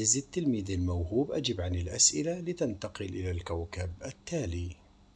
عزيزي التلميذ الموهوب أجب عن الأسئلة لتنتقل إلى الكوكب التالي.